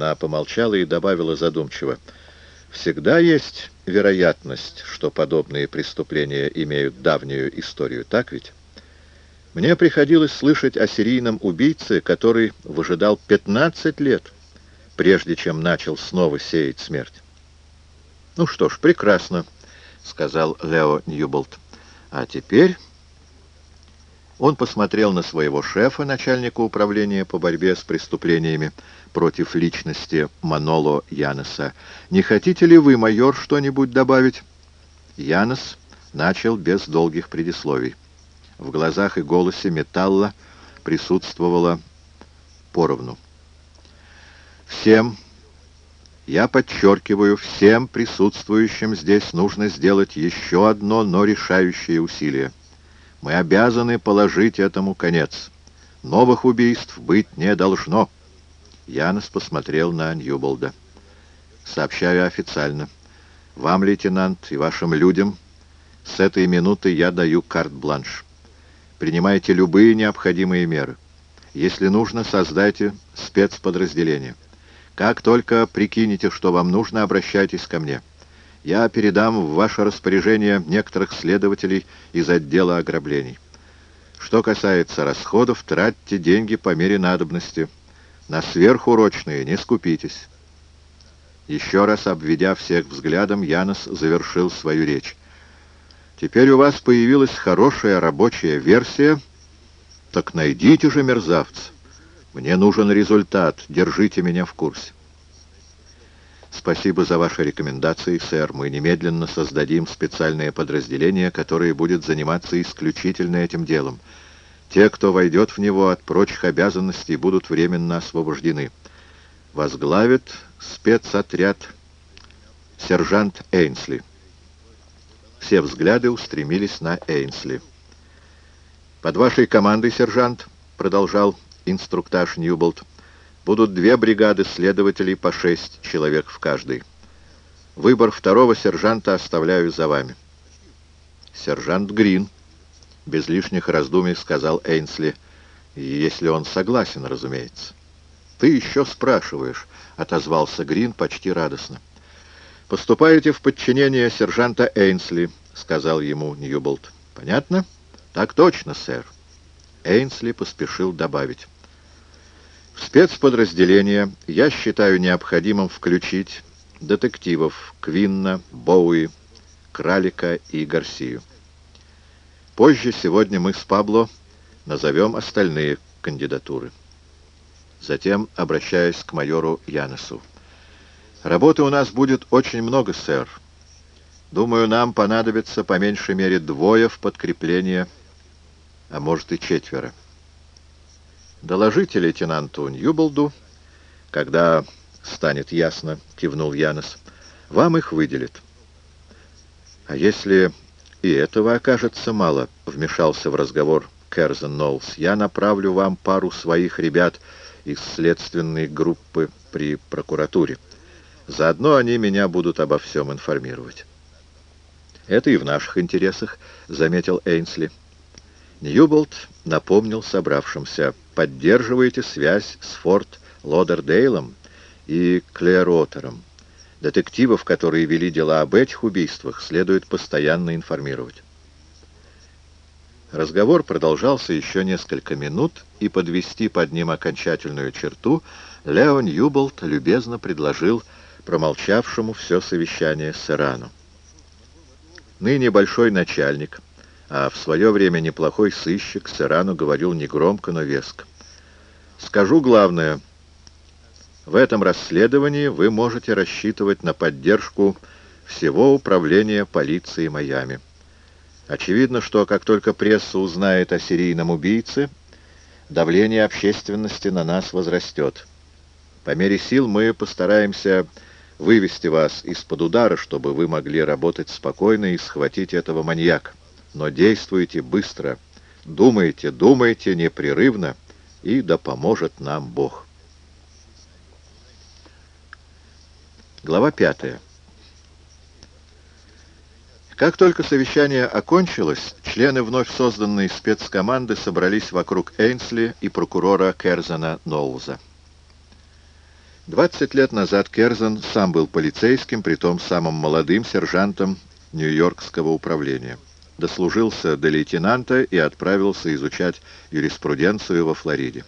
Она помолчала и добавила задумчиво. «Всегда есть вероятность, что подобные преступления имеют давнюю историю, так ведь?» Мне приходилось слышать о серийном убийце, который выжидал 15 лет, прежде чем начал снова сеять смерть. «Ну что ж, прекрасно», — сказал Лео Ньюболт. «А теперь...» Он посмотрел на своего шефа, начальника управления по борьбе с преступлениями против личности Маноло Янеса. «Не хотите ли вы, майор, что-нибудь добавить?» Янес начал без долгих предисловий. В глазах и голосе металла присутствовало поровну. Всем, я подчеркиваю, всем присутствующим здесь нужно сделать еще одно, но решающее усилие. Мы обязаны положить этому конец. Новых убийств быть не должно. Янос посмотрел на Ньюболда. Сообщаю официально. Вам, лейтенант, и вашим людям с этой минуты я даю карт-бланш. Принимайте любые необходимые меры. Если нужно, создайте спецподразделение. Как только прикинете, что вам нужно, обращайтесь ко мне. Я передам в ваше распоряжение некоторых следователей из отдела ограблений. Что касается расходов, тратьте деньги по мере надобности. На сверхурочные не скупитесь. Еще раз обведя всех взглядом, Янос завершил свою речь. Теперь у вас появилась хорошая рабочая версия, так найдите же мерзавца. Мне нужен результат, держите меня в курсе. Спасибо за ваши рекомендации, сэр. Мы немедленно создадим специальное подразделение, которое будет заниматься исключительно этим делом. Те, кто войдет в него от прочих обязанностей, будут временно освобождены. Возглавит спецотряд сержант Эйнсли. Все взгляды устремились на Эйнсли. «Под вашей командой, сержант», — продолжал инструктаж Ньюболт, — «будут две бригады следователей по шесть человек в каждой. Выбор второго сержанта оставляю за вами». «Сержант Грин», — без лишних раздумий сказал Эйнсли, — «если он согласен, разумеется». «Ты еще спрашиваешь», — отозвался Грин почти радостно. «Поступаете в подчинение сержанта Эйнсли», — сказал ему Ньюболт. «Понятно?» «Так точно, сэр». Эйнсли поспешил добавить. «В спецподразделение я считаю необходимым включить детективов Квинна, Боуи, Кралика и Гарсию. Позже сегодня мы с Пабло назовем остальные кандидатуры». Затем, обращаясь к майору Янесу. Работы у нас будет очень много, сэр. Думаю, нам понадобится по меньшей мере двое в подкрепление, а может и четверо. Доложите лейтенанту Ньюболду, когда станет ясно, кивнул Янос. Вам их выделят. А если и этого окажется мало, вмешался в разговор Керзен Ноулс, я направлю вам пару своих ребят из следственной группы при прокуратуре. Заодно они меня будут обо всем информировать. Это и в наших интересах, заметил Эйнсли. Ньюболт напомнил собравшимся. Поддерживайте связь с Форт Лодердейлом и Клеротером. Детективов, которые вели дела об этих убийствах, следует постоянно информировать. Разговор продолжался еще несколько минут, и подвести под ним окончательную черту Леон Юболт любезно предложил промолчавшему все совещание Сырану. Ныне большой начальник, а в свое время неплохой сыщик, Сырану говорил негромко, но веско. «Скажу главное. В этом расследовании вы можете рассчитывать на поддержку всего управления полиции Майами. Очевидно, что как только пресса узнает о серийном убийце, давление общественности на нас возрастет. По мере сил мы постараемся вывести вас из-под удара, чтобы вы могли работать спокойно и схватить этого маньяка. Но действуйте быстро, думайте, думайте непрерывно, и да поможет нам Бог. Глава пятая. Как только совещание окончилось, члены вновь созданной спецкоманды собрались вокруг Эйнсли и прокурора Керзана Ноуза. 20 лет назад Керзен сам был полицейским, притом самым молодым сержантом Нью-Йоркского управления. Дослужился до лейтенанта и отправился изучать юриспруденцию во Флориде.